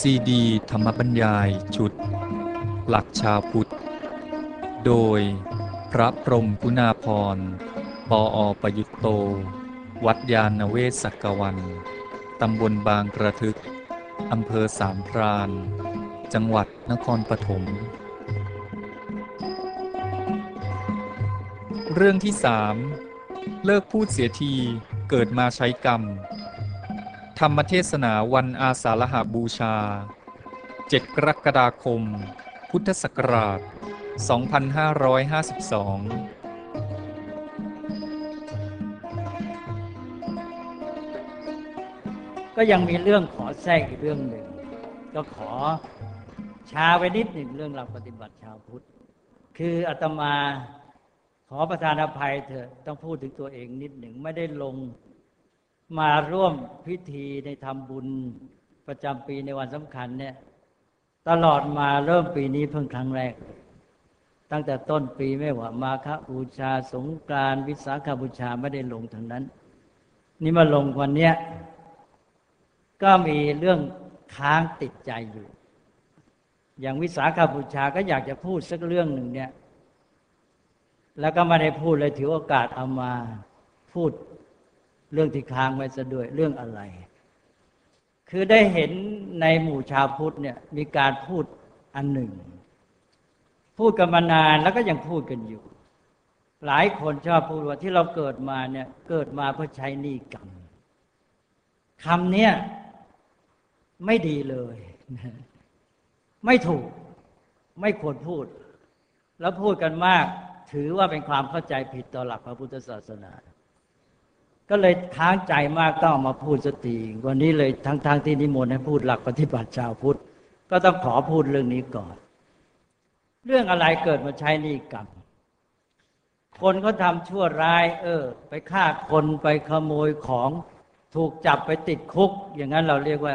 ซีดีธรรมบรรยายชุด หลักชาวพุทธ โดยพระพรหมกุณาพร ปออประยุตโต วัดยาณเวศกกวัน ตำบลบางกระทึก อำเภอสามพราน จังหวัดนครปฐม เรื่องที่สามเลิกพูดเสียทีเกิดมาใช้กรรม ธรรมเทศนาวันอาสาฬหาบูชา 7 กรกฎาคม พุทธศักราช 2552ก็ยังมีเรื่องขอแทรกอีกเรื่องหนึ่ง ก็ขอช้าไปนิดหนึ่งเรื่องหลักปฏิบัติชาวพุทธ คืออาตมาขอประทานอภัยเถอะต้องพูดถึงตัวเองนิดหนึ่งไม่ได้ลง มาร่วมพิธีในทำบุญประจำปีในวันสำคัญเนี่ย ตลอดมาเริ่มปีนี้เพิ่งครั้งแรก ตั้งแต่ต้นปีไม่ว่ามาคบูชาสงกรานวิสาขบูชาไม่ได้ลงทั้งนั้น นี่มาลงวันเนี้ยก็มีเรื่องค้างติดใจอยู่ อย่างวิสาขบูชาก็อยากจะพูดสักเรื่องหนึ่งเนี่ย แล้วก็ไม่ได้พูดเลยถือโอกาสเอามาพูด เรื่องที่ค้างไว้ซะด้วยเรื่องอะไร คือได้เห็นในหมู่ชาวพุทธเนี่ยมีการพูดอันหนึ่ง พูดกันมานานแล้วก็ยังพูดกันอยู่ หลายคนชอบพูดว่าที่เราเกิดมาเนี่ยเกิดมาเพื่อใช้หนี้กรรมคำเนี้ยไม่ดีเลย ไม่ถูกไม่ควรพูด แล้วพูดกันมาก ถือว่าเป็นความเข้าใจผิดต่อหลักพระพุทธศาสนา ก็เลยค้างใจมากต้องมาพูดสติวันนี้เลยทั้งๆทที่นิมนต์ให้พูดหลักปฏิบัติชาวพุทธ ก็ต้องขอพูดเรื่องนี้ก่อน เรื่องอะไรเกิดมาใช้นี่กรรมคนเขาทำชั่วร้าย เออ ไปฆ่าคนไปขโมยของถูกจับไปติดคุก อย่างนั้นเราเรียกว่า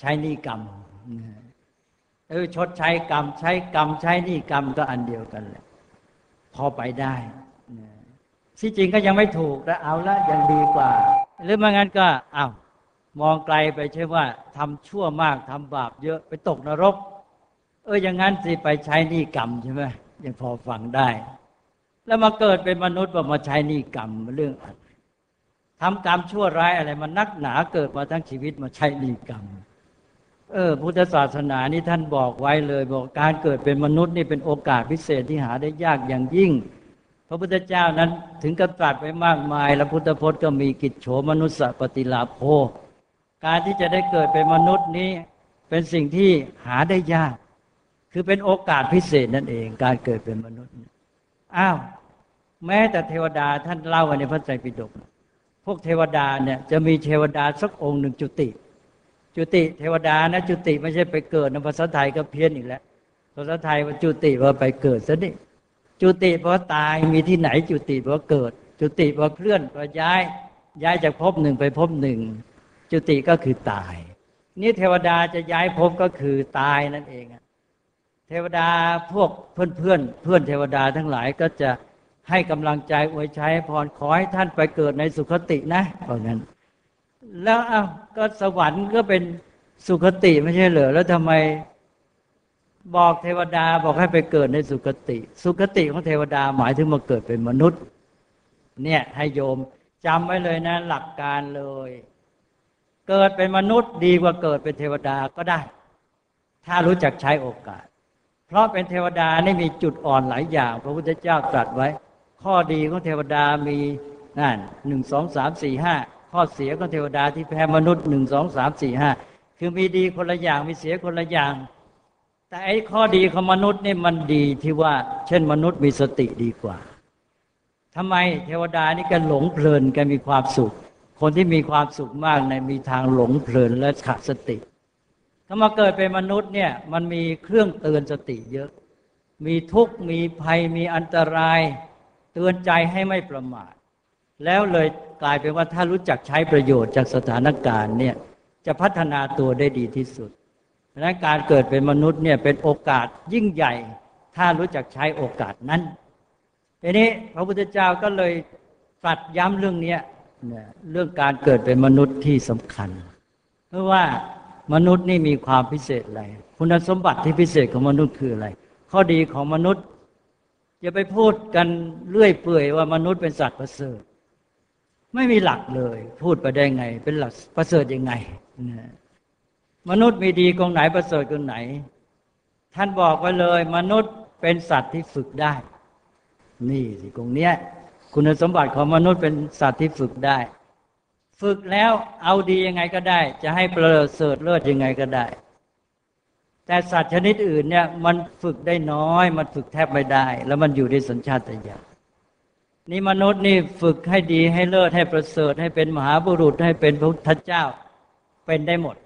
ใช้นี่กรรมเออชดใช้กรรม ใช้กรรม ใช้นี่กรรมก็อันเดียวกันแหละพอไปได้ ที่จริงก็ยังไม่ถูกแต่เอาละยังดีกว่า หรือไม่งั้นก็อ้าวมองไกลไปใช่ว่าทำชั่วมากทำบาปเยอะไปตกนรก เอออย่างนั้นสิไปใช้นี่กรรมใช่ไหมยังพอฟังได้ แล้วมาเกิดเป็นมนุษย์มาใช้นี่กรรมเรื่องอะไรทำกรรมชั่วร้ายอะไรมันนักหนาเกิดมาทั้งชีวิตมาใช้นี่กรรม เออ พุทธศาสนานี่ท่านบอกไว้เลย บอกการเกิดเป็นมนุษย์นี่เป็นโอกาสพิเศษที่หาได้ยากอย่างยิ่ง พระพุทธเจ้านั้นถึงกับตรัสไว้มากมาย แล้วพุทธพจน์ก็มีกิจโฉมนุสสปฏิลาโภการที่จะได้เกิดเป็นมนุษย์นี้เป็นสิ่งที่หาได้ยาก คือเป็นโอกาสพิเศษนั่นเอง การเกิดเป็นมนุษย์อ้าวแม้แต่เทวดาท่านเล่าไว้ในพระไตรปิฎกพวกเทวดาเนี่ยจะมีเทวดาสักองค์หนึ่งจุติ จุติ เทวดานะจุติไม่ใช่ไปเกิดในภาษาไทยก็เพี้ยนอีกแล้วภาษาไทยว่าจุติว่าไปเกิดซะนี่ จุติเพราะตายมีที่ไหนจุติเพราะเกิด จุติเพราะเคลื่อนเพราะย้าย ย้ายจากภพหนึ่งไปภพหนึ่ง จุติก็คือตาย นี่เทวดาจะย้ายภพก็คือตายนั่นเองเทวดาพวกเพื่อนเพื่อนเพื่อนเทวดาทั้งหลายก็จะให้กำลังใจอวยชัยพรขอให้ท่านไปเกิดในสุคตินะเพราะงั้น แล้วอ้าวก็สวรรค์ก็เป็นสุคติไม่ใช่เหรอแล้วทำไม บอกเทวดาบอกให้ไปเกิดในสุคติ สุคติของเทวดาหมายถึงมาเกิดเป็นมนุษย์ เนี่ยให้โยมจำไว้เลยนะ หลักการเลย เกิดเป็นมนุษย์ดีกว่าเกิดเป็นเทวดาก็ได้ ถ้ารู้จักใช้โอกาส เพราะเป็นเทวดานี่มีจุดอ่อนหลายอย่าง พระพุทธเจ้าตรัสไว้ ข้อดีของเทวดามีนั่นหนึ่งสองสามสี่ห้าข้อเสียของเทวดาที่แพ้มนุษย์หนึ่งสองสามสี่ห้าคือมีดีคนละอย่างมีเสียคนละอย่าง แต่ไอ้ข้อดีของมนุษย์นี่มันดีที่ว่า เช่นมนุษย์มีสติดีกว่าทำไมเทวดานี่กันหลงเพลินกันมีความสุข คนที่มีความสุขมากในมีทางหลงเพลินและขาดสติ ถ้ามาเกิดเป็นมนุษย์เนี่ยมันมีเครื่องเตือนสติเยอะ มีทุกข์มีภัยมีอันตราย เตือนใจให้ไม่ประมาท แล้วเลยกลายเป็นว่าถ้ารู้จักใช้ประโยชน์จากสถานการณ์เนี่ยจะพัฒนาตัวได้ดีที่สุด นั้นการเกิดเป็นมนุษย์เนี่ยเป็นโอกาสยิ่งใหญ่ ถ้ารู้จักใช้โอกาสนั้นทีนี้พระพุทธเจ้าก็เลยตรัสย้ำเรื่องนี้เรื่องการเกิดเป็นมนุษย์ที่สำคัญ เพราะว่ามนุษย์นี่มีความพิเศษอะไร คุณสมบัติที่พิเศษของมนุษย์คืออะไร ข้อดีของมนุษย์อย่าไปพูดกันเลื่อยเปื่อยว่ามนุษย์เป็นสัตว์ประเสริฐ ไม่มีหลักเลย พูดไปได้ไง เป็นหลักประเสริฐยังไงนะ มนุษย์มีดีตรงไหนประเสริฐตรงไหน ท่านบอกไว้เลย มนุษย์เป็นสัตว์ที่ฝึกได้ นี่สิตรงเนี้ย คุณสมบัติของมนุษย์เป็นสัตว์ที่ฝึกได้ ฝึกแล้วเอาดียังไงก็ได้ จะให้ประเสริฐเลิศยังไงก็ได้ แต่สัตว์ชนิดอื่นเนี่ย มันฝึกได้น้อย มันฝึกแทบไม่ได้ แล้วมันอยู่ในสัญชาตญาณนี่มนุษย์นี่ฝึกให้ดีให้เลิศให้ประเสริฐให้เป็นมหาบุรุษให้เป็นพระพุทธเจ้า เป็นได้หมด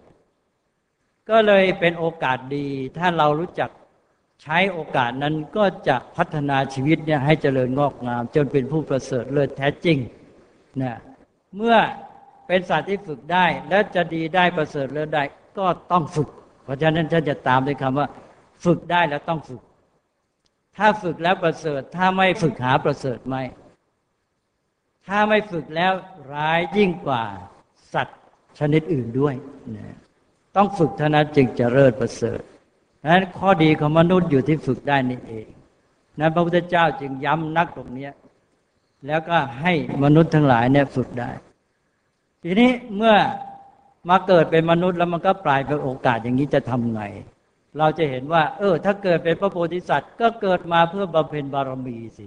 ก็เลยเป็นโอกาสดี ถ้าเรารู้จักใช้โอกาสนั้นก็จะพัฒนาชีวิตเนี่ยให้เจริญงอกงาม จนเป็นผู้ประเสริฐเลิศแท้จริงนะเมื่อเป็นสัตว์ที่ฝึกได้ และจะดีได้ประเสริฐเลิศได้ก็ต้องฝึก เพราะฉะนั้นท่านจะตามด้วยคำว่า ฝึกได้แล้วต้องฝึก ถ้าฝึกแล้วประเสริฐ ถ้าไม่ฝึกหาประเสริฐไหมถ้าไม่ฝึกแล้วร้ายยิ่งกว่าสัตว์ชนิดอื่นด้วยนะ ต้องฝึกเท่านั้นจึงจะเลิศประเสริฐนั้นข้อดีของมนุษย์อยู่ที่ฝึกได้นี่เอง นั้นพระพุทธเจ้าจึงย้ำนักตรงนี้แล้วก็ให้มนุษย์ทั้งหลายเนี่ยฝึกได้ ทีนี้เมื่อมาเกิดเป็นมนุษย์แล้วมันก็ปลายเป็นโอกาสอย่างนี้จะทำไง เราจะเห็นว่า เออ ถ้าเกิดเป็นพระโพธิสัตว์ ก็เกิดมาเพื่อบำเพ็ญบารมีสิ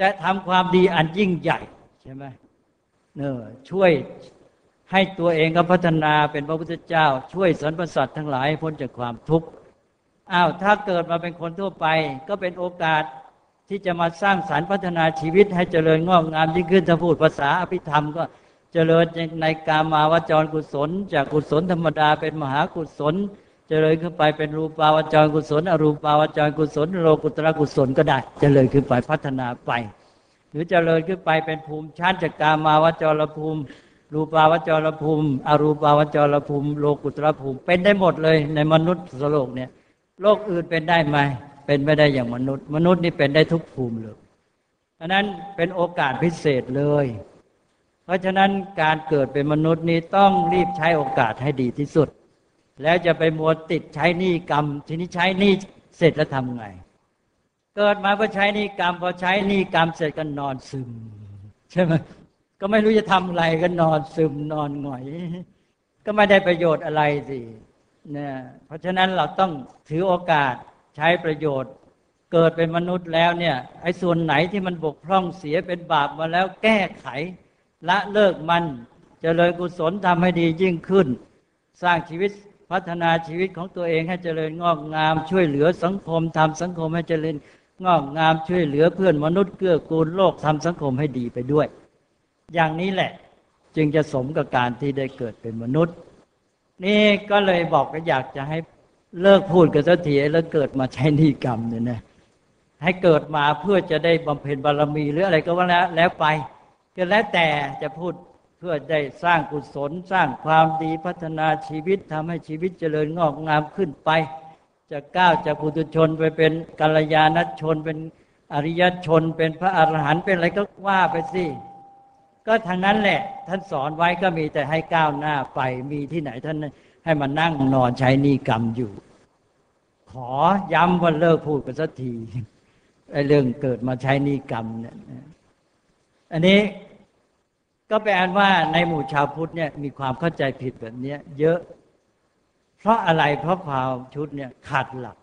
จะทำความดีอันยิ่งใหญ่ใช่ไหมเนอช่วย ให้ตัวเองก็พัฒนาเป็นพระพุทธเจ้า ช่วยสรรพสัตว์ทั้งหลายพ้นจากความทุกข์อ้าวถ้าเกิดมาเป็นคนทั่วไป ก็เป็นโอกาสที่จะมาสร้างสารรค์พัฒนาชีวิตให้เจริญงอกงามยิ่งขึ้นถ้าพูดภาษาอภิธรรมก็เจริญในกามาวจรกุศล จากกุศลธรรมดาเป็นมหากุศล เจริญขึ้นไปเป็นรูปาวจรกุศล อรูปาวจรกุศล โลกุตระกุศลก็ได้ เจริญขึ้นไปพัฒนาไป หรือเจริญขึ้นไปเป็นภูมิชั้นจากกามาวจรภูมิ รูปาวจรภูมิ อรูปาวจรภูมิ โลกุตระภูมิ เป็นได้หมดเลย ในมนุษย์โลกเนี่ย โลกอื่นเป็นได้ไหมเป็นไม่ได้อย่างมนุษย์ มนุษย์นี่เป็นได้ทุกภูมิเลยอันนั้นเป็นโอกาสพิเศษเลย เพราะฉะนั้นการเกิดเป็นมนุษย์นี้ต้องรีบใช้โอกาสให้ดีที่สุด แล้วจะไปมัวติดใช้หนี้กรรม ทีนี้ใช้หนี้เสร็จแล้วทำไง เกิดมาเพื่อใช้หนี้กรรมพอใช้หนี้กรรมเสร็จก็นอนซึม ใช่ไหม ก็ไม่รู้จะทำอะไรก็นอนซึมนอนหงอย ก็ไม่ได้ประโยชน์อะไรสิเนี่ยเพราะฉะนั้นเราต้องถือโอกาสใช้ประโยชน์ เกิดเป็นมนุษย์แล้วเนี่ยไอ้ส่วนไหนที่มันบกพร่องเสียเป็นบาปมาแล้วแก้ไข ละเลิกมันจเจริญกุศลทำให้ดียิ่งขึ้น สร้างชีวิตพัฒนาชีวิตของตัวเองให้เจริญงอกงาม ช่วยเหลือสังคมทำสังคมให้เจริญงอกงามช่วยเหลือเพื่อนมนุษย์เกื้อกูลโลกทำสังคมให้ดีไปด้วย อย่างนี้แหละ จึงจะสมกับการที่ได้เกิดเป็นมนุษย์ นี่ก็เลยบอกก็อยากจะให้เลิกพูดกันสักทีแล้วเกิดมาใช้นิกรรมเนี่ยนะให้เกิดมาเพื่อจะได้บำเพ็ญบารมีหรืออะไรก็ว่าแล้วแล้วไปก็แล้วแต่จะพูดเพื่อได้สร้างกุศล สร้างความดีพัฒนาชีวิตทำให้ชีวิตเจริญงอกงามขึ้นไป จะก้าวจากปุถุชนไปเป็นกัลยาณชนเป็นอริยชนเป็นพระอรหันต์เป็นอะไรก็ว่าไปสิ ก็ทางนั้นแหละ ท่านสอนไว้ก็มีแต่ให้ก้าวหน้าไปมีที่ไหนท่านให้มานั่งนอนใช้นิกรรมอยู่ ขอย้ำว่าเลิกพูดกันสักทีไอ้เรื่องเกิดมาใช้นิกรรมเนี่ยอันนี้ก็แปลว่าในหมู่ชาวพุทธเนี่ยมีความเข้าใจผิดแบบนี้เยอะ เพราะอะไรเพราะความชุดเนี่ยขาดหลัก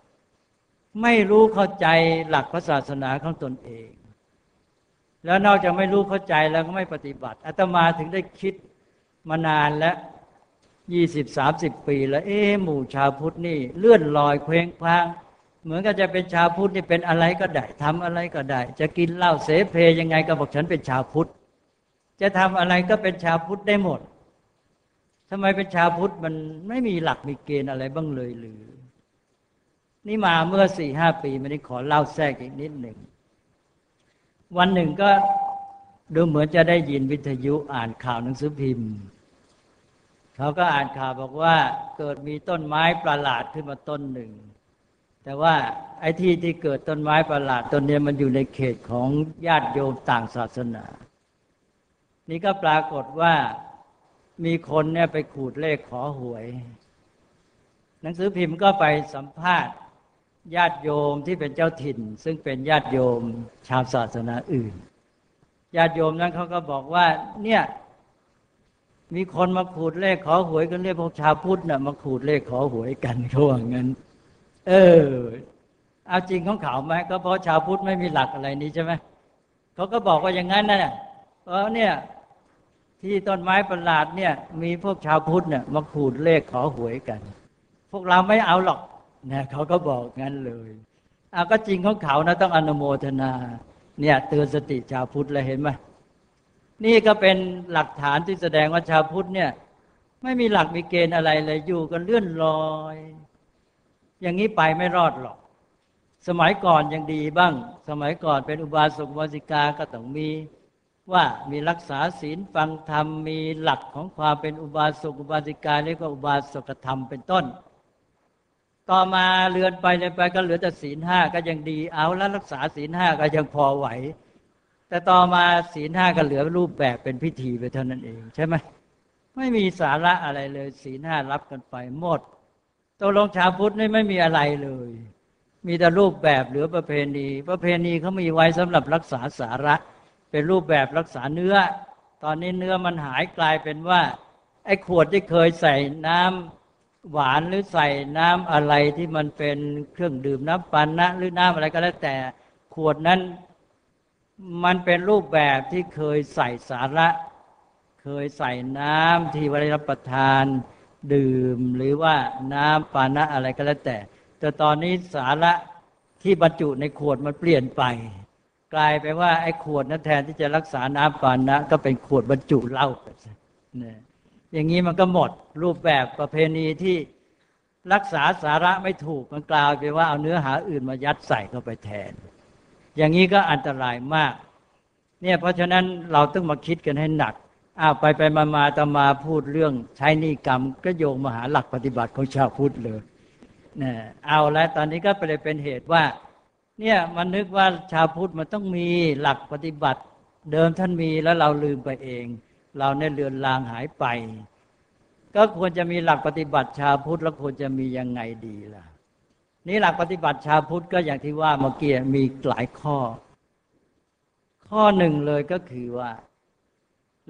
ไม่รู้เข้าใจหลักพระศาสนาของตนเอง แล้วนอกจากไม่รู้เข้าใจแล้วก็ไม่ปฏิบัติอาตมาถึงได้คิดมานานแล้วยี่สิบสามสิบปี แล้ว เอ๊หมู่ชาวพุทธนี่ เลื่อนลอยเคว้งคว้าง เหมือนกับจะเป็นชาวพุทธนี่เป็นอะไรก็ได้ทำอะไรก็ได้ จะกินเหล้าเสเพยังไงก็บอกฉันเป็นชาวพุทธจะทำอะไรก็เป็นชาวพุทธได้หมดทำไมเป็นชาวพุทธมันไม่มีหลักมีเกณฑ์อะไรบ้างเลยหรือ นี่มาเมื่อสี่ห้าปีม่ได้ขอเล่าแทรกอีกนิดหนึ่ง วันหนึ่งก็ดูเหมือนจะได้ยินวิทยุอ่านข่าวหนังสือพิมพ์ เขาก็อ่านข่าวบอกว่าเกิดมีต้นไม้ประหลาดขึ้นมาต้นหนึ่ง แต่ว่าไอ้ที่ที่เกิดต้นไม้ประหลาดต้นนี้มันอยู่ในเขตของญาติโยมต่างศาสนา นี่ก็ปรากฏว่ามีคนเนี่ยไปขูดเลขขอหวย หนังสือพิมพ์ก็ไปสัมภาษณ์ ญาติโยมที่เป็นเจ้าถิ่น ซึ่งเป็นญาติโยมชาวศาสนาอื่น ญาติโยมนั้นเขาก็บอกว่า เนี่ยมีคนมาขูดเลขขอหวยกันเรียกพวกชาวพุทธน่ะมาขูดเลขขอหวยกันเขาว่างั้น เออ เอาจริงของเขาไหมก็เพราะชาวพุทธไม่มีหลักอะไรนี้ใช่ไหมเขาก็บอกว่าอย่างนั้นนะเพราะเนี่ย ที่ต้นไม้ประหลาดเนี่ย มีพวกชาวพุทธเนี่ยมาขูดเลขขอหวยกัน พวกเราไม่เอาหรอก นะเขาก็บอกงั้นเลยเอาก็จริงของเขานะต้องอนุโมทนา เนี่ยเตือนสติชาวพุทธเลยเห็นไหมนี่ก็เป็นหลักฐานที่แสดงว่าชาวพุทธเนี่ย ไม่มีหลักมีเกณฑ์อะไรเลยอยู่กันเลื่อนลอย อย่างนี้ไปไม่รอดหรอก สมัยก่อนยังดีบ้าง สมัยก่อนเป็นอุบาสกอุบาสิกาก็ต้องมีว่ามีรักษาศีลฟังธรรมมีหลักของความเป็นอุบาสกอุบาสิกาเรียกว่าอุบาสกธรรมเป็นต้น ต่อมาเรือนไปเรือนไปก็เหลือแต่ศีลห้าก็ยังดี เอาแล้วรักษาศีลห้าก็ยังพอไหว แต่ต่อมาศีลห้าก็เหลือรูปแบบเป็นพิธีไปเท่านั้นเองใช่ไหมไม่มีสาระอะไรเลย ศีลห้ารับกันไปหมดตกลงชาวพุทธนี่ไม่มีอะไรเลย มีแต่รูปแบบเหลือประเพณี ประเพณีเขามีไว้สำหรับรักษาสาระ เป็นรูปแบบรักษาเนื้อ ตอนนี้เนื้อมันหายกลายเป็นว่าไอ้ขวดที่เคยใส่น้ำ หวานหรือใส่น้ำอะไรที่มันเป็นเครื่องดื่มน้ำปันนะ หรือน้ำอะไรก็แล้วแต่ขวดนั้น มันเป็นรูปแบบที่เคยใส่สาระ เคยใส่น้ำที่ไว้รับประทานดื่มหรือว่าน้ำปานะอะไรก็แล้วแต่ แต่ตอนนี้สาระที่บรรจุในขวดมันเปลี่ยนไป กลายไปว่าไอ้ขวดนั้นแทนที่จะรักษาน้ำปานะ ก็เป็นขวดบรรจุเหล้าไปเนี่ย อย่างนี้มันก็หมดรูปแบบประเพณีที่รักษาสาระไม่ถูกมันกลายไปว่าเอาเนื้อหาอื่นมายัดใส่เข้าไปแทน อย่างนี้ก็อันตรายมาก เนี่ยเพราะฉะนั้นเราต้องมาคิดกันให้หนักอ้าวไปไปมามาตมาพูดเรื่องใช้นิกรรม ก็โยงมาหาหลักปฏิบัติของชาวพุทธเลยเนี่ยเอาแล้วตอนนี้ก็ไปเลยเป็นเหตุว่า เนี่ยมันนึกว่าชาวพุทธมันต้องมีหลักปฏิบัติ เดิมท่านมีแล้วเราลืมไปเอง เราเนี่ยเลือนลางหายไป ก็ควรจะมีหลักปฏิบัติชาวพุทธแล้วควรจะมียังไงดีล่ะ นี่หลักปฏิบัติชาวพุทธก็อย่างที่ว่าเมื่อกี้มีหลายข้อ ข้อหนึ่งเลยก็คือว่า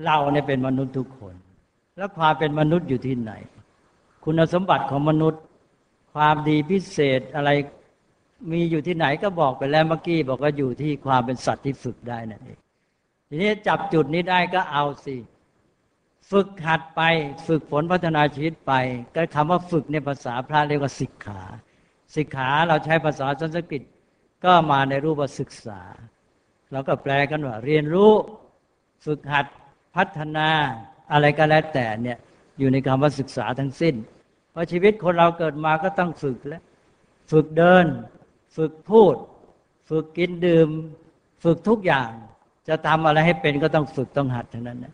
เราเนี่ยเป็นมนุษย์ทุกคน แล้วความเป็นมนุษย์อยู่ที่ไหน คุณสมบัติของมนุษย์ ความดีพิเศษอะไรมีอยู่ที่ไหนก็บอกไปแล้วเมื่อกี้บอกว่าอยู่ที่ความเป็นสัตว์ที่ฝึกได้นั่นเองทีนี้จับจุดนี้ได้ก็เอาสิ ฝึกหัดไปฝึกฝนพัฒนาชีวิตไป ก็คำว่าฝึกในภาษาพระเรียกว่าศิกขา ศิกขาเราใช้ภาษาสันสกฤตก็มาในรูปว่าศึกษา เราก็แปลกันว่า เรียนรู้ฝึกหัดพัฒนาอะไรก็แล้วแต่เนี่ยอยู่ในคำว่าศึกษาทั้งสิ้น เพราะชีวิตคนเราเกิดมาก็ต้องฝึกแล้วฝึกเดิน ฝึกพูด ฝึกกินดื่ม ฝึกทุกอย่าง จะทำอะไรให้เป็นก็ต้องฝึกต้องหัดทั้งนั้นนะ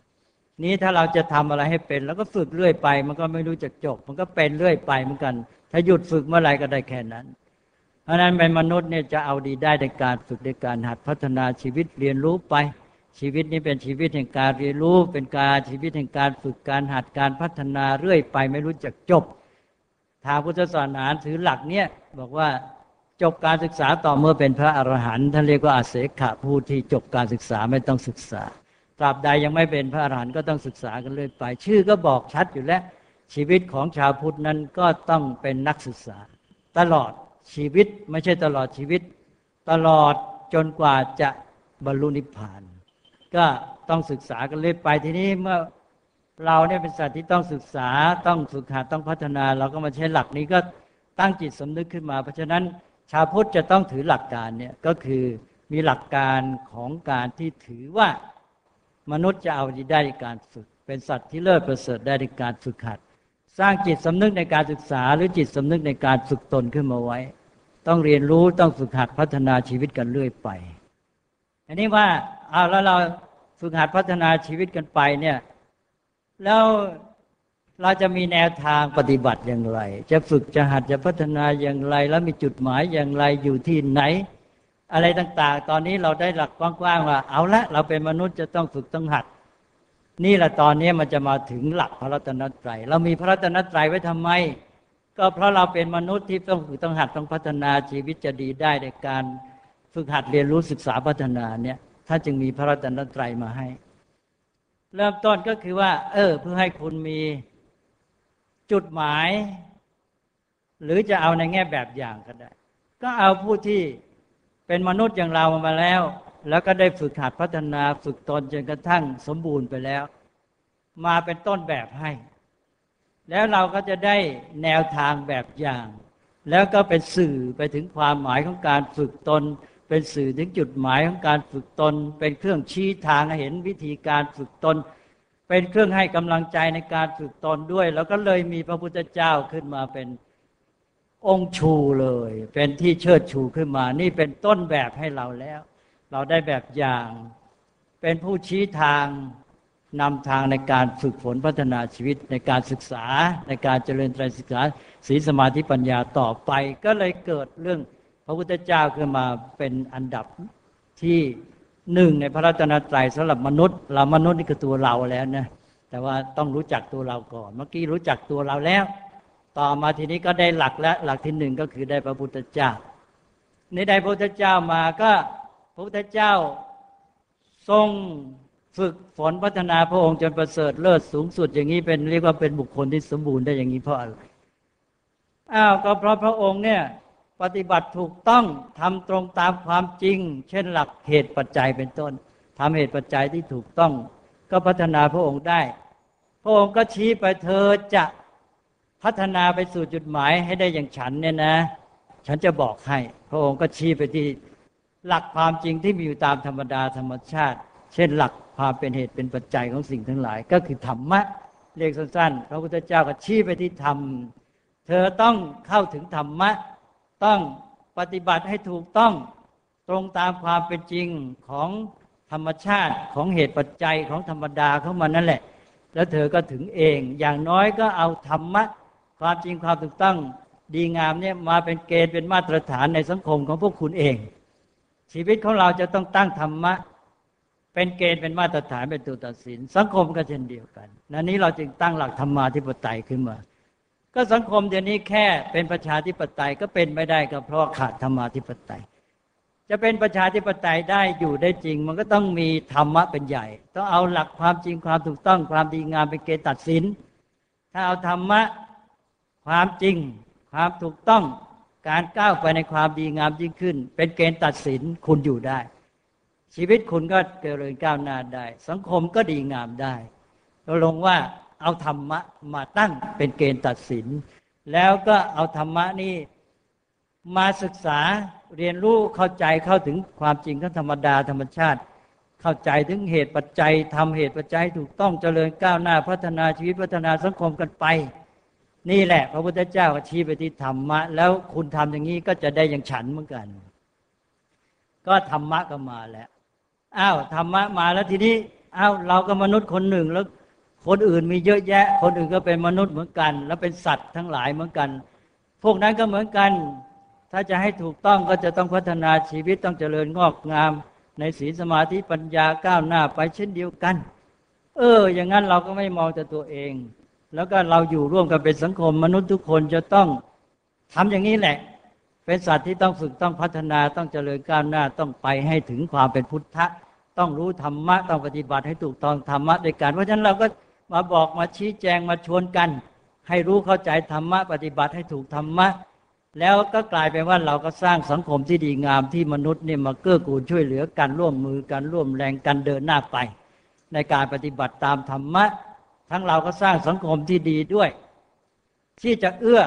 นี้ถ้าเราจะทำอะไรให้เป็น แล้วก็ฝึกเรื่อยไป มันก็ไม่รู้จักจบ มันก็เป็นเรื่อยไปเหมือนกัน ถ้าหยุดฝึกเมื่อไหร่ก็ได้แค่นั้น เพราะนั้นเป็นมนุษย์เนี่ยจะเอาดีได้ในการฝึกในการหัดพัฒนาชีวิตเรียนรู้ไป ชีวิตนี้เป็นชีวิตแห่งการเรียนรู้เป็นการชีวิตแห่งการฝึกการหัดการพัฒนาเรื่อยไป ไม่รู้จักจบ ทางพุทธศาสนาถือหลักเนี่ยบอกว่าจบการศึกษาต่อเมื่อเป็นพระอรหันต์ท่านเรียกว่าอาเสขะผู้ที่จบการศึกษาไม่ต้องศึกษา ตราบใดยังไม่เป็นพระอรหันต์ก็ต้องศึกษากันเรื่อยไป ชื่อก็บอกชัดอยู่แล้ว ชีวิตของชาวพุทธนั้นก็ต้องเป็นนักศึกษา ตลอดชีวิตไม่ใช่ตลอดชีวิต ตลอดจนกว่าจะบรรลุนิพพาน ก็ต้องศึกษากันเรื่อยไปทีนี้เมื่อเราเนี่ยเป็นสัตว์ที่ต้องศึกษาต้องฝึกหัดต้องพัฒนา เราก็มาใช้หลักนี้ก็ตั้งจิตสำนึกขึ้นมา เพราะฉะนั้นชาวพุทธจะต้องถือหลักการเนี่ยก็คือมีหลักการของการที่ถือว่า มนุษย์จะเอาดีได้ในการฝึก เป็นสัตว์ที่เลิศประเสริฐได้ในการฝึกหัด สร้างจิตสำนึกในการศึกษา หรือจิตสำนึกในการฝึกตนขึ้นมาไว้ ต้องเรียนรู้ต้องฝึกหัดพัฒนาชีวิตกันเรื่อยไป อันนี้ว่าเอาแล้วเราฝึกหัดพัฒนาชีวิตกันไปเนี่ย แล้วเราจะมีแนวทางปฏิบัติอย่างไร จะฝึกจะหัดจะพัฒนาอย่างไร แล้วมีจุดหมายอย่างไรอยู่ที่ไหน อะไรต่างๆ ตอนนี้เราได้หลักกว้างๆว่า เอาละเราเป็นมนุษย์จะต้องฝึกต้องหัด นี่แหละตอนนี้มันจะมาถึงหลักพระรัตนตรัย เรามีพระรัตนตรัยไว้ทำไม ก็เพราะเราเป็นมนุษย์ที่ต้องฝึกต้องหัดต้องพัฒนาชีวิตจะดีได้ในการฝึกหัดเรียนรู้ศึกษาพัฒนาเนี่ยท่านจึงมีพระรัตนตรัยมาให้ เริ่มต้นก็คือว่า เออ เพื่อให้คุณมีจุดหมาย หรือจะเอาในแง่แบบอย่างก็ได้ ก็เอาผู้ที่ เป็นมนุษย์อย่างเรามาแล้ว แล้วก็ได้ฝึกหัดพัฒนาฝึกตนจนกระทั่งสมบูรณ์ไปแล้ว มาเป็นต้นแบบให้ แล้วเราก็จะได้แนวทางแบบอย่าง แล้วก็เป็นสื่อไปถึงความหมายของการฝึกตน เป็นสื่อถึงจุดหมายของการฝึกตน เป็นเครื่องชี้ทางเห็นวิธีการฝึกตน เป็นเครื่องให้กำลังใจในการฝึกตนด้วย แล้วก็เลยมีพระพุทธเจ้าขึ้นมาเป็น องค์ชูเลย เป็นที่เชิดชูขึ้นมา นี่เป็นต้นแบบให้เราแล้ว เราได้แบบอย่าง เป็นผู้ชี้ทางนำทางในการฝึกฝนพัฒนาชีวิตในการศึกษาในการเจริญไตรศึกษาศีลสมาธิปัญญาต่อไป ก็เลยเกิดเรื่องพระพุทธเจ้าขึ้นมาเป็นอันดับที่หนึ่งในพระรัตนตรัยสำหรับมนุษย์ เรามนุษย์นี่คือตัวเราแล้วนะแต่ว่าต้องรู้จักตัวเราก่อน เมื่อกี้รู้จักตัวเราแล้ว ต่อมาทีนี้ก็ได้หลักแล้วหลักที่หนึ่งก็คือได้พระพุทธเจ้าในได้พระพุทธเจ้ามาก็พระพุทธเจ้าทรงฝึกฝนพัฒนาพระองค์จนประเสริฐเลิศสูงสุดอย่างนี้เป็นเรียกว่าเป็นบุคคลที่สมบูรณ์ได้อย่างนี้เพราะอะไรอ้าวก็เพราะพระองค์เนี่ยปฏิบัติถูกต้องทำตรงตามความจริง เช่นหลักเหตุปัจจัยเป็นต้นทำเหตุปัจจัยที่ถูกต้อง ก็พัฒนาพระองค์ได้ พระองค์ก็ชี้ไปเธอจะ พัฒนาไปสู่จุดหมายให้ได้อย่างฉันเนี่ยนะ ฉันจะบอกให้ พระองค์ก็ชี้ไปที่หลักความจริงที่มีอยู่ตามธรรมดาธรรมชาติ เช่นหลักความเป็นเหตุเป็นปัจจัยของสิ่งทั้งหลาย ก็คือธรรมะเรียกสั้นๆ พระพุทธเจ้าก็ชี้ไปที่ธรรม เธอต้องเข้าถึงธรรมะ ต้องปฏิบัติให้ถูกต้องตรงตามความเป็นจริงของธรรมชาติของเหตุปัจจัยของธรรมดาของมันนั่นแหละ แล้วเธอก็ถึงเอง อย่างน้อยก็เอาธรรมะ ความจริงความถูกต้องดีงามเนี่ยมาเป็นเกณฑ์เป็นมาตรฐานในสังคมของพวกคุณเอง ชีวิตของเราจะต้องตั้งธรรมะ เป็นเกณฑ์เป็นมาตรฐานเป็นตัวตัดสิน สังคมก็เช่นเดียวกันนันนี้เราจึงตั้งหลักธรรมาธิปไตยขึ้นมา ก็สังคมเดี๋ยวนี้แค่เป็นประชาธิปไตยก็เป็นไม่ได้ก็เพราะขาดธรรมาธิปไตย จะเป็นประชาธิปไตยได้อยู่ได้จริง มันก็ต้องมีธรรมะเป็นใหญ่ ต้องเอาหลักความจริงความถูกต้องความดีงามเป็นเกณฑ์ตัดสิน ถ้าเอาธรรมะ ความจริง ความถูกต้องการก้าวไปในความดีงามยิ่งขึ้น เป็นเกณฑ์ตัดสินคุณอยู่ได้ ชีวิตคุณก็เจริญก้าวหน้าได้ สังคมก็ดีงามได้เราลงว่าเอาธรรมะมาตั้งเป็นเกณฑ์ตัดสิน แล้วก็เอาธรรมะนี่มาศึกษาเรียนรู้เข้าใจเข้าถึงความจริงของธรรมดาธรรมชาติ เข้าใจถึงเหตุปัจจัยทำเหตุปัจจัยถูกต้องเจริญก้าวหน้าพัฒนาชีวิตพัฒนาสังคมกันไป นี่แหละ พระพุทธเจ้าก็ชี้ไปที่ธรรมะ แล้วคุณทำอย่างนี้ก็จะได้อย่างฉันเหมือนกัน ก็ธรรมะก็มาแล้วอ้าวธรรมะมาแล้วทีนี้อ้าวเราก็มนุษย์คนหนึ่งแล้ว คนอื่นมีเยอะแยะ คนอื่นก็เป็นมนุษย์เหมือนกัน แล้วเป็นสัตว์ทั้งหลายเหมือนกัน พวกนั้นก็เหมือนกัน ถ้าจะให้ถูกต้องก็จะต้องพัฒนาชีวิตต้องเจริญงอกงาม ในศีลสมาธิปัญญาก้าวหน้าไปเช่นเดียวกัน เออ อย่างนั้นเราก็ไม่มองแต่ตัวเอง แล้วก็เราอยู่ร่วมกันเป็นสังคม มนุษย์ทุกคนจะต้องทำอย่างนี้แหละ เป็นสัตว์ที่ต้องฝึกต้องพัฒนาต้องเจริญก้าวหน้าต้องไปให้ถึงความเป็นพุทธะ ต้องรู้ธรรมะต้องปฏิบัติให้ถูกต้องธรรมะด้วยกัน เพราะฉะนั้นเราก็มาบอกมาชี้แจงมาชวนกัน ให้รู้เข้าใจธรรมะปฏิบัติให้ถูกธรรมะแล้วก็กลายเป็นว่าเราก็สร้างสังคมที่ดีงามที่มนุษย์เนี่ยมาเกื้อกูลช่วยเหลือกันร่วมมือกันร่วมแรงกันเดินหน้าไป ในการปฏิบัติตามธรรมะ ทั้งเราก็สร้างสังคมที่ดีด้วย ที่จะเอื้อ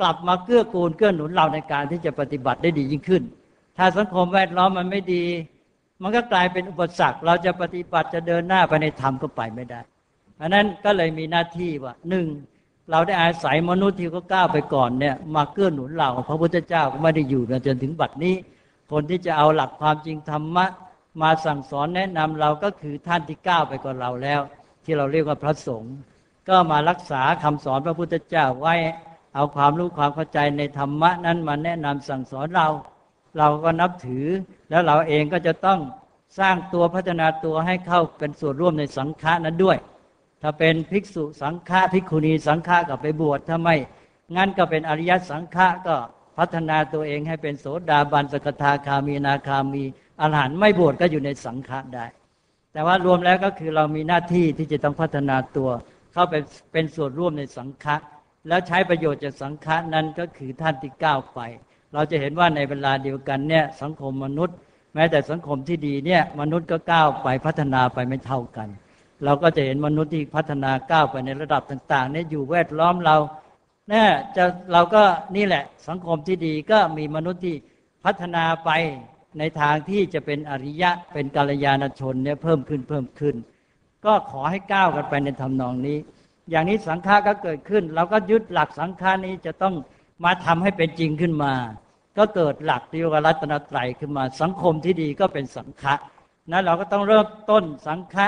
กลับมาเกื้อกูลเกื้อหนุนเราในการที่จะปฏิบัติได้ดียิ่งขึ้น ถ้าสังคมแวดล้อมมันไม่ดี มันก็กลายเป็นอุปสรรค เราจะปฏิบัติจะเดินหน้าไปในธรรมก็ไปไม่ได้เพราะนั้นก็เลยมีหน้าที่ว่าหนึ่งเราได้อาศัยมนุษย์ที่เขาก้าวไปก่อนเนี่ย มาเกื้อหนุนเราพระพุทธเจ้าก็ไม่ได้อยู่มาจนถึงบัดนี้ คนที่จะเอาหลักความจริงธรรมะ มาสั่งสอนแนะนำเราก็คือท่านที่ก้าวไปก่อนเราแล้ว ที่เราเรียกว่าพระสงฆ์ก็มารักษาคำสอนพระพุทธเจ้าไว้เอาความรู้ความเข้าใจในธรรมะนั้นมาแนะนำสั่งสอนเรา เราก็นับถือ แล้วเราเองก็จะต้องสร้างตัวพัฒนาตัวให้เข้าเป็นส่วนร่วมในสังฆานั้นด้วย ถ้าเป็นภิกษุสังฆาภิกขุณีสังฆากับไปบวชถ้าไม่งั้นก็เป็นอริยสังฆะก็พัฒนาตัวเองให้เป็นโสดาบันสกทาคามีนาคามีอรหันต์ไม่บวชก็อยู่ในสังฆะได้ แต่ว่ารวมแล้วก็คือเรามีหน้าที่ที่จะต้องพัฒนาตัว เข้าไปเป็นส่วนร่วมในสังฆะแล้วใช้ประโยชน์จากสังฆะนั้นก็คือท่านที่ก้าวไป เราจะเห็นว่าในเวลาเดียวกันเนี่ยสังคมมนุษย์ แม้แต่สังคมที่ดีเนี่ยมนุษย์ก็ก้าวไปพัฒนาไปไม่เท่ากัน เราก็จะเห็นมนุษย์ที่พัฒนาก้าวไปในระดับต่างๆเนี่ยอยู่แวดล้อมเราเนี่ยจะเราก็นี่แหละสังคมที่ดีก็มีมนุษย์ที่พัฒนาไป ในทางที่จะเป็นอริยะเป็นกัลยาณชนเนี่ยเพิ่มขึ้นเพิ่มขึ้น ก็ขอให้ก้าวกันไปในทำนองนี้ อย่างนี้สังฆาก็เกิดขึ้น เราก็ยึดหลักสังฆานี้จะต้องมาทำให้เป็นจริงขึ้นมา ก็เกิดหลักที่ว่ารัตนตรัยขึ้นมา สังคมที่ดีก็เป็นสังฆะนั้นเราก็ต้องเริ่มต้นสังฆะ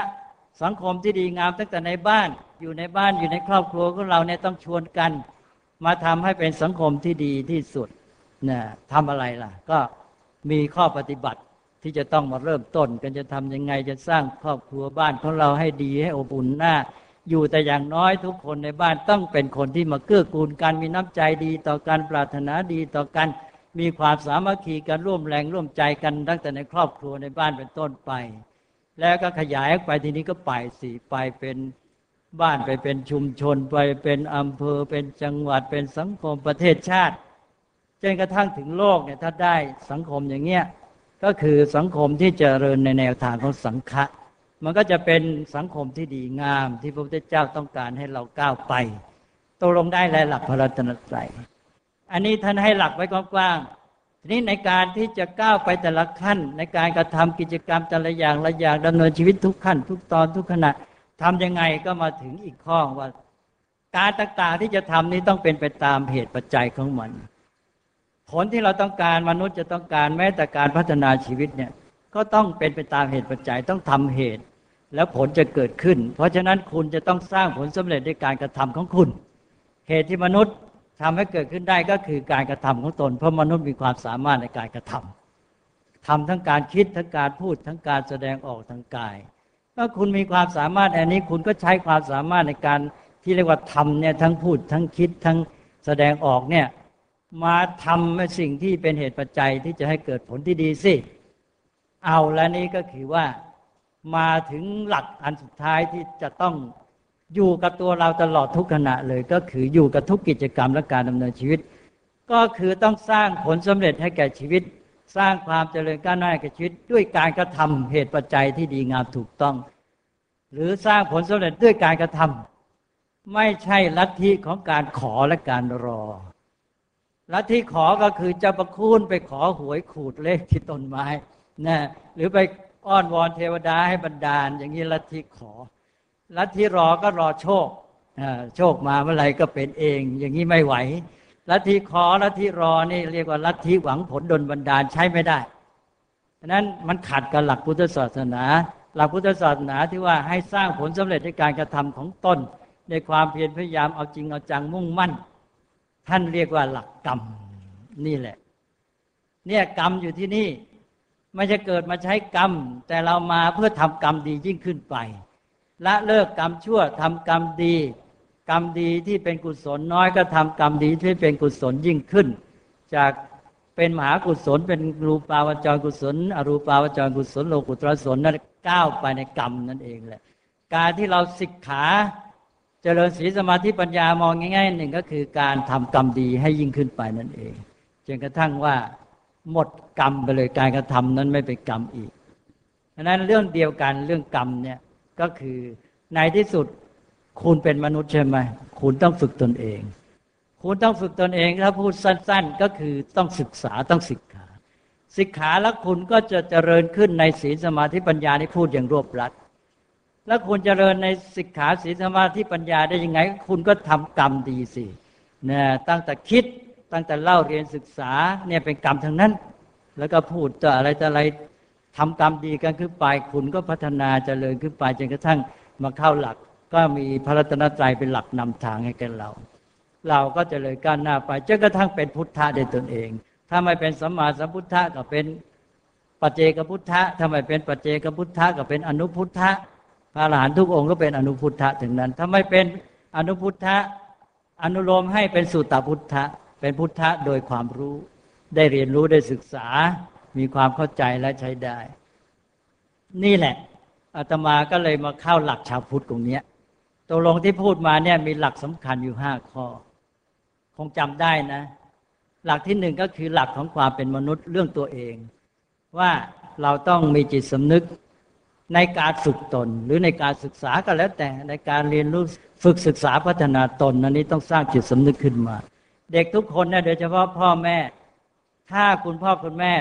สังคมที่ดีงามตั้งแต่ในบ้านอยู่ในบ้านอยู่ในครอบครัวของเราเนี่ยต้องชวนกัน มาทำให้เป็นสังคมที่ดีที่สุดนะทำอะไรล่ะ ก็ มีข้อปฏิบัติที่จะต้องมาเริ่มต้น กันจะทำยังไงจะสร้างครอบครัวบ้านของเราให้ดีให้อบอุ่นหน้า อยู่แต่อย่างน้อยทุกคนในบ้านต้องเป็นคนที่มาเกื้อกูลกันมีน้ำใจดีต่อกันปรารถนาดีต่อกัน มีความสามัคคีกันร่วมแรงร่วมใจกันตั้งแต่ในครอบครัวในบ้านเป็นต้นไป แล้วก็ขยายไปทีนี้ก็ไปสี่ไปเป็นบ้านไปเป็นชุมชนไปเป็นอำเภอเป็นจังหวัดเป็นสังคมประเทศชาติ จนกระทั่งถึงโลกเนี่ยถ้าได้สังคมอย่างเงี้ยก็คือสังคมที่เจริญในแนวทางของสังฆะมันก็จะเป็นสังคมที่ดีงาม ที่พระพุทธเจ้าต้องการให้เราก้าวไปตกลงได้และหลักพระรัตนตรัยอันนี้ท่านให้หลักไว้กว้างๆทีนี้ในการที่จะก้าวไปแต่ละขั้น ในการกระทำกิจกรรมแต่ละอย่างละอย่างดำเนินชีวิตทุกขั้น ทุกตอนทุกขณะทำยังไงก็มาถึงอีกข้อว่า การต่างๆที่จะทำนี้ต้องเป็นไปตามเหตุปัจจัยของมัน ผลที่เราต้องการมนุษย์จะต้องการแม้แต่การพัฒนาชีวิตเนี่ยก็ต้องเป็นไปตามเหตุปัจจัยต้องทำเหตุ แล้วผลจะเกิดขึ้น เพราะฉะนั้นคุณจะต้องสร้างผลสำเร็จด้วยการกระทำของคุณ เหตุที่มนุษย์ทำให้เกิดขึ้นได้ก็คือการกระทำของตน เพราะมนุษย์มีความสามารถในการกระทำทำทั้งการคิดทั้งการพูดทั้งการแสดงออกทางกายถ้าคุณมีความสามารถอันนี้คุณก็ใช้ความสามารถในการที่เรียกว่าทำเนี่ยทั้งพูดทั้งคิดทั้งแสดงออกเนี่ย มาทำสิ่งที่เป็นเหตุปัจจัยที่จะให้เกิดผลที่ดีสิ เอาแล้วนี้ก็คือว่ามาถึงหลักอันสุดท้ายที่จะต้องอยู่กับตัวเราตลอดทุกขณะเลยก็คืออยู่กับทุกกิจกรรมและการดำเนินชีวิต ก็คือต้องสร้างผลสำเร็จให้แก่ชีวิต สร้างความเจริญก้าวหน้าแก่ชีวิต ด้วยการกระทำเหตุปัจจัยที่ดีงามถูกต้อง หรือสร้างผลสำเร็จด้วยการกระทำไม่ใช่ลัทธิของการขอและการรอ ลัทธิขอก็คือจะประคุณไปขอหวยขูดเลขที่ต้นไม้นะหรือไปอ้อนวอนเทวดาให้บันดาล อย่างนี้ลัทธิขอลัทธิรอก็รอโชคโชคมาเมื่อไหร่ก็เป็นเอง อย่างนี้ไม่ไหวลัทธิขอลัทธิรอนี่เรียกว่าลัทธิหวังผลดลบันดาลใช้ไม่ได้ฉะนั้นมันขัดกับหลักพุทธศาสนา หลักพุทธศาสนาที่ว่าให้สร้างผลสำเร็จในการกระทำของตนในความเพียรพยายามเอาจริงเอาจังมุ่งมั่น ท่านเรียกว่าหลักกรรมนี่แหละ เนี่ยกรรมอยู่ที่นี่ ไม่จะเกิดมาใช้กรรม แต่เรามาเพื่อทำกรรมดียิ่งขึ้นไปละเลิกกรรมชั่วทำกรรมดี กรรมดีที่เป็นกุศลน้อยก็ทำกรรมดีที่เป็นกุศลยิ่งขึ้น จากเป็นมหากุศลเป็นรูปาวจรกุศล อรูปาวจรกุศลโลกุตรสนนั้นก้าวไปในกรรมนั่นเองแหละ การที่เราศึกขา เจริญศีลสมาธิปัญญามองง่ายๆหนึ่งก็คือการทำกรรมดีให้ยิ่งขึ้นไปนั่นเองจนกระทั่งว่าหมดกรรมไปเลยการกระทำนั้นไม่เป็นกรรมอีกดังนั้นเรื่องเดียวกันเรื่องกรรมเนี่ยก็คือในที่สุดคุณเป็นมนุษย์ใช่ไหมคุณต้องฝึกตนเอง คุณต้องฝึกตนเองถ้าพูดสั้น ๆ ก็คือต้องศึกษาต้องศึกษาศึกขาแล้วคุณก็จะเจริญขึ้นในศีลสมาธิปัญญาที่พูดอย่างรวบรัด แล้วคุณเจริญในสิกขาศีลสมาธิปัญญาได้ยังไง คุณก็ทำกรรมดีสินะตั้งแต่คิดตั้งแต่เล่าเรียนศึกษาเนี่ยเป็นกรรมทั้งนั้น แล้วก็พูดจะอะไรจะอะไรทำกรรมดีกันขึ้นไป คุณก็พัฒนาเจริญขึ้นไปจนกระทั่งมาเข้าหลัก ก็มีพระรัตนตรัยเป็นหลักนำทางให้แกันเรา เราก็จะเลยก้าวหน้าไปจนกระทั่งเป็นพุทธะในตนเอง ถ้าไม่เป็นสัมมาสัมพุทธะก็เป็นปัจเจกพุทธะถ้าไมเป็นปัจเจกพุทธะก็เป็นอนุพุทธะ พระอรหันต์ทุกองค์ก็เป็นอนุพุทธะถึงนั้น ถ้าไม่เป็นอนุพุทธะอนุโลมให้เป็นสุตตพุทธะ เป็นพุทธะโดยความรู้ ได้เรียนรู้ได้ศึกษา มีความเข้าใจและใช้ได้ นี่แหละอาตมาก็เลยมาเข้าหลักชาวพุทธตรงนี้ตกลงที่พูดมาเนี่ยมีหลักสำคัญอยู่ห้าข้อ คงจำได้นะ หลักที่หนึ่งก็คือหลักของความเป็นมนุษย์เรื่องตัวเอง ว่าเราต้องมีจิตสำนึก ในการฝึกตน หรือในการศึกษาก็แล้วแต่ในการเรียนรู้ฝึกศึกษาพัฒนาตนอันนี้ต้องสร้างจิตสำนึกขึ้นมา เด็กทุกคนเนี่ยโดยเฉพาะพ่อแม่ ถ้าคุณพ่อคุณแม่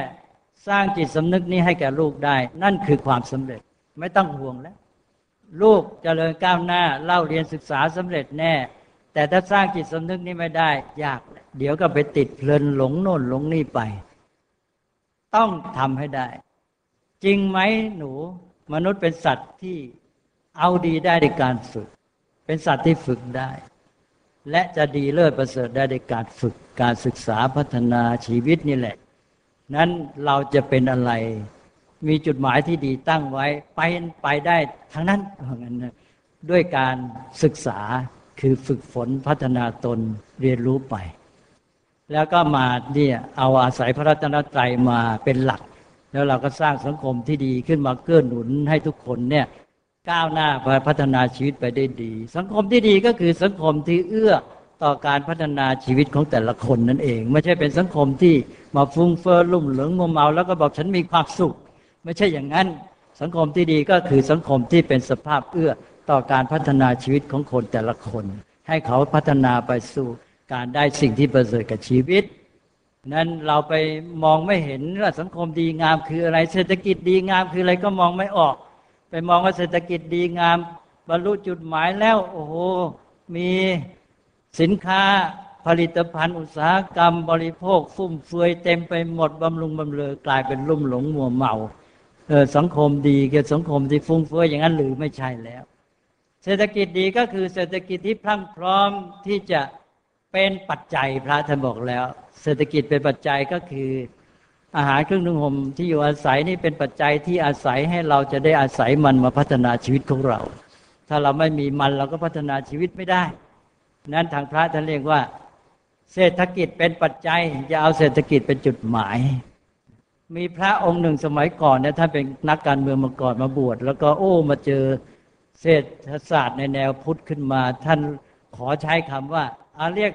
สร้างจิตสำนึกนี้ให้แก่ลูกได้ นั่นคือความสำเร็จไม่ต้องห่วงแล้ว ลูกจเจริญก้าวหน้าเล่าเรียนศึกษาสำเร็จแน่ แต่ถ้าสร้างจิตสำนึกนี้ไม่ได้ ยาก เดี๋ยวก็ไปติดเพลินหลงโน่นหลงนี่ไป ต้องทำให้ได้ จริงไหมหนู มนุษย์เป็นสัตว์ที่เอาดีได้ในการฝึก เป็นสัตว์ที่ฝึกได้ และจะดีเลิศประเสริฐได้ในการฝึกการศึกษาพัฒนาชีวิตนี่แหละ นั้นเราจะเป็นอะไร มีจุดหมายที่ดีตั้งไว้ไปไปได้ทั้งนั้นเพราะงั้นนะด้วยการศึกษาคือฝึกฝนพัฒนาตนเรียนรู้ไป แล้วก็มาเนี่ยเอาอาศัยพระรัตนตรัยมาเป็นหลัก แล้วเราก็สร้างสังคมที่ดีขึ้นมาเกื้อหนุนให้ทุกคนเนี่ยก้าวหน้าพัฒนาชีวิตไปได้ดี สังคมที่ดีก็คือสังคมที่เอื้อต่อการพัฒนาชีวิตของแต่ละคนนั่นเอง ไม่ใช่เป็นสังคมที่มาฟุ้งเฟ้อลุ่มหลงมัวเมา แล้วก็บอกฉันมีความสุข ไม่ใช่อย่างนั้น สังคมที่ดีก็คือสังคมที่เป็นสภาพเอื้อต่อการพัฒนาชีวิตของคนแต่ละคน ให้เขาพัฒนาไปสู่การได้สิ่งที่ประเสริฐกับชีวิต นั้นเราไปมองไม่เห็นว่าสังคมดีงามคืออะไร เศรษฐกิจดีงามคืออะไรก็มองไม่ออก ไปมองว่าเศรษฐกิจดีงาม บรรลุจุดหมายแล้ว โอ้โหมีสินค้าผลิตภัณฑ์อุตสาหกรรมบริโภค ฟุ่มเฟือยเต็มไปหมดบำรุงบำเรอกลายเป็นลุ่มหลงมัวเมาเออสังคมดีเกี่ยวสังคมที่ฟุ้งเฟ้ออย่างนั้นหรือไม่ใช่แล้ว เศรษฐกิจดีก็คือเศรษฐกิจที่พรั่งพร้อมที่จะ เป็นปัจจัยพระท่านบอกแล้ว เศรษฐกิจเป็นปัจจัยก็คืออาหารเครื่องนุ่งห่มที่อยู่อาศัยนี่เป็นปัจจัยที่อาศัยให้เราจะได้อาศัยมันมาพัฒนาชีวิตของเรา ถ้าเราไม่มีมันเราก็พัฒนาชีวิตไม่ได้ นั้นทางพระท่านเรียกว่า เศรษฐกิจเป็นปัจจัยจะเอาเศรษฐกิจเป็นจุดหมาย มีพระองค์หนึ่งสมัยก่อนเนี่ยท่านเป็นนักการเมืองมาก่อนมาบวชแล้วก็โอ้มาเจอเศรษฐศาสตร์ในแนวพุทธขึ้นมา ท่านขอใช้คำว่า อาเรียก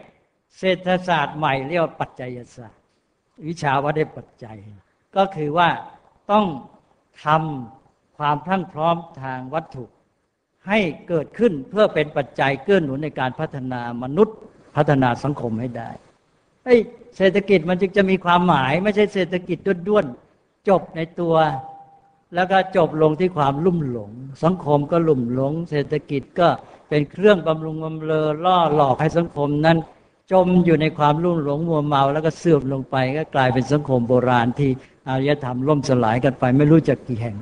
เศรษฐศาสตร์ใหม่เรียกว่าปัจจัยศาสตร์ วิชาว่าได้ปัจจัย ก็คือว่าต้องทำความพรั่งพร้อมทางวัตถุ ให้เกิดขึ้นเพื่อเป็นปัจจัยเกื้อหนุนในการพัฒนามนุษย์พัฒนาสังคมให้ได้เศรษฐกิจมันจึงจะมีความหมาย ไม่ใช่เศรษฐกิจด้วนๆจบในตัว แล้วก็จบลงที่ความลุ่มหลง สังคมก็ลุ่มหลง เศรษฐกิจก็เป็นเครื่องบำรุงบำเรอล่อหลอกให้สังคมนั้น จมอยู่ในความลุ่มหลงมัวเมา แล้วก็เสื่อมลงไป ก็กลายเป็นสังคมโบราณที่อารยธรรมล่มสลายกันไปไม่รู้จักกี่แห่ง